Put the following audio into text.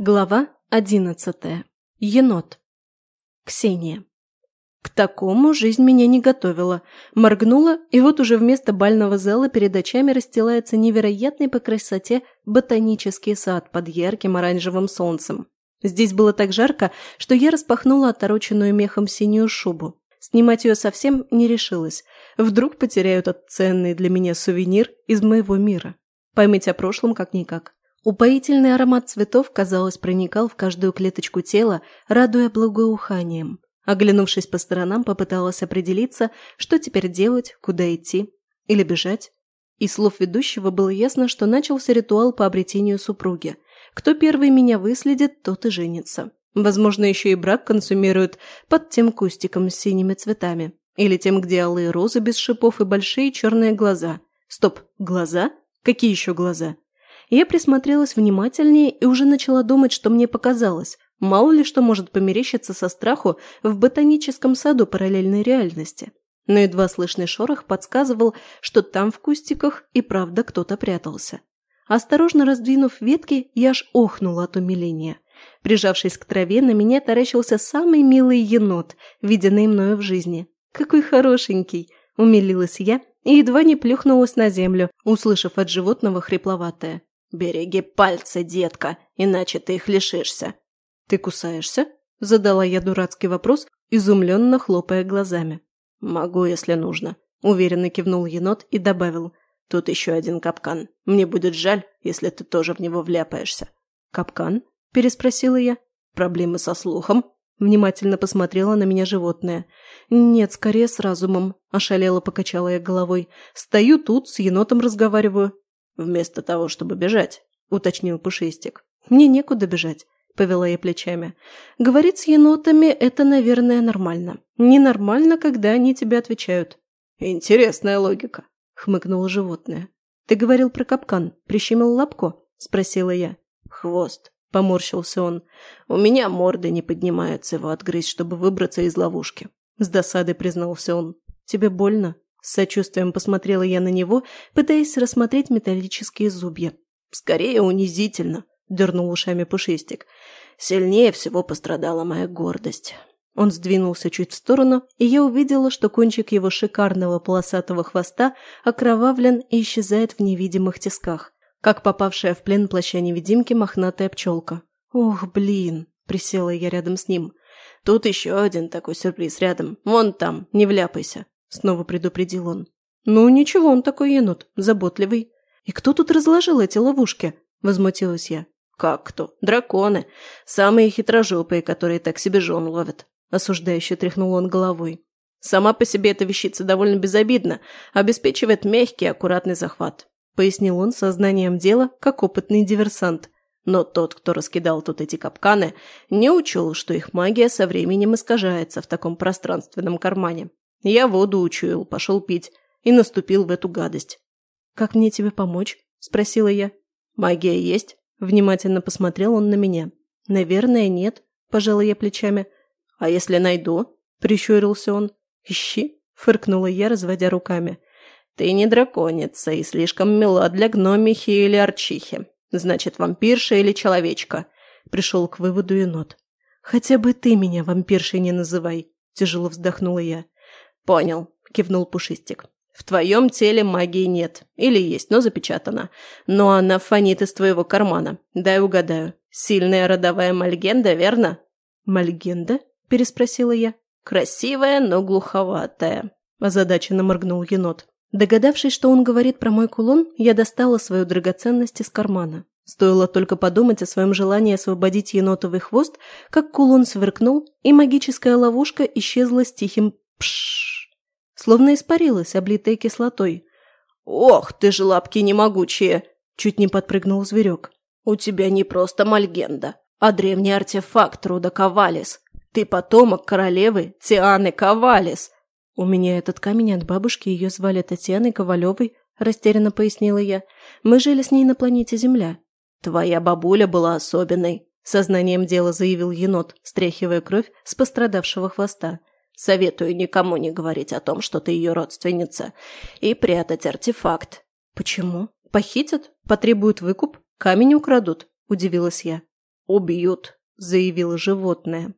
Глава одиннадцатая. Енот. Ксения. К такому жизнь меня не готовила. Моргнула, и вот уже вместо бального зала перед очами расстилается невероятный по красоте ботанический сад под ярким оранжевым солнцем. Здесь было так жарко, что я распахнула отороченную мехом синюю шубу. Снимать ее совсем не решилась. Вдруг потеряю этот ценный для меня сувенир из моего мира. Память о прошлом как-никак. Упоительный аромат цветов, казалось, проникал в каждую клеточку тела, радуя благоуханием. Оглянувшись по сторонам, попыталась определиться, что теперь делать, куда идти или бежать. Из слов ведущего было ясно, что начался ритуал по обретению супруги. Кто первый меня выследит, тот и женится. Возможно, еще и брак консумируют под тем кустиком с синими цветами. Или тем, где алые розы без шипов и большие черные глаза. Стоп, глаза? Какие еще глаза? Я присмотрелась внимательнее и уже начала думать, что мне показалось. Мало ли что может померещиться со страху в ботаническом саду параллельной реальности. Но едва слышный шорох подсказывал, что там в кустиках и правда кто-то прятался. Осторожно раздвинув ветки, я аж охнула от умиления. Прижавшись к траве, на меня таращился самый милый енот, виденный мною в жизни. «Какой хорошенький!» – умилилась я и едва не плюхнулась на землю, услышав от животного хрипловатое. «Береги пальцы, детка, иначе ты их лишишься». «Ты кусаешься?» – задала я дурацкий вопрос, изумленно хлопая глазами. «Могу, если нужно», – уверенно кивнул енот и добавил. «Тут еще один капкан. Мне будет жаль, если ты тоже в него вляпаешься». «Капкан?» – переспросила я. «Проблемы со слухом?» Внимательно посмотрела на меня животное. «Нет, скорее с разумом», – ошалела покачала я головой. «Стою тут, с енотом разговариваю. «Вместо того, чтобы бежать», – уточнил Пушистик. «Мне некуда бежать», – повела я плечами. «Говорить с енотами – это, наверное, нормально. Ненормально, когда они тебе отвечают». «Интересная логика», – хмыкнуло животное. «Ты говорил про капкан. Прищемил лапку?» – спросила я. «Хвост», – поморщился он. «У меня морды не поднимаются его отгрызть, чтобы выбраться из ловушки». С досадой признался он. «Тебе больно?» С сочувствием посмотрела я на него, пытаясь рассмотреть металлические зубья. «Скорее унизительно», – дернул ушами Пушистик. «Сильнее всего пострадала моя гордость». Он сдвинулся чуть в сторону, и я увидела, что кончик его шикарного полосатого хвоста окровавлен и исчезает в невидимых тисках, как попавшая в плен плаща-невидимки мохнатая пчелка. «Ох, блин!» – присела я рядом с ним. «Тут еще один такой сюрприз рядом. Вон там, не вляпайся!» Снова предупредил он. «Ну, ничего, он такой енот, заботливый. И кто тут разложил эти ловушки?» – возмутилась я. «Как кто? Драконы. Самые хитрожопые, которые так себе жен ловят», – осуждающе тряхнул он головой. «Сама по себе эта вещица довольно безобидна, обеспечивает мягкий, аккуратный захват», – пояснил он сознанием дела, как опытный диверсант. Но тот, кто раскидал тут эти капканы, не учел, что их магия со временем искажается в таком пространственном кармане. Я воду учуял, пошел пить и наступил в эту гадость. «Как мне тебе помочь?» – спросила я. «Магия есть?» – внимательно посмотрел он на меня. «Наверное, нет», – пожала я плечами. «А если найду?» – прищурился он. «Ищи», – фыркнула я, разводя руками. «Ты не драконица и слишком мила для гномихи или арчихи. Значит, вампирша или человечка?» – пришел к выводу енот. «Хотя бы ты меня вампиршей не называй», – тяжело вздохнула я. «Понял», – кивнул Пушистик. «В твоем теле магии нет. Или есть, но запечатана. Но она фонит из твоего кармана. Дай угадаю. Сильная родовая мальгенда, верно?» «Мальгенда?» – переспросила я. «Красивая, но глуховатая», – озадаченно моргнул енот. Догадавшись, что он говорит про мой кулон, я достала свою драгоценность из кармана. Стоило только подумать о своем желании освободить енотовый хвост, как кулон сверкнул, и магическая ловушка исчезла с тихим «пшшш» словно испарилась, облитая кислотой. «Ох, ты же лапки немогучие!» – чуть не подпрыгнул зверек. «У тебя не просто мальгенда, а древний артефакт рода Ковалис. Ты потомок королевы Тианы Ковалис!» «У меня этот камень от бабушки, ее звали Татьяной Ковалевой», – растерянно пояснила я. «Мы жили с ней на планете Земля». «Твоя бабуля была особенной», – сознанием дела заявил енот, стряхивая кровь с пострадавшего хвоста. Советую никому не говорить о том, что ты ее родственница, и прятать артефакт. Почему? Похитят? Потребуют выкуп? Камень украдут? Удивилась я. «Убьют», – заявило животное.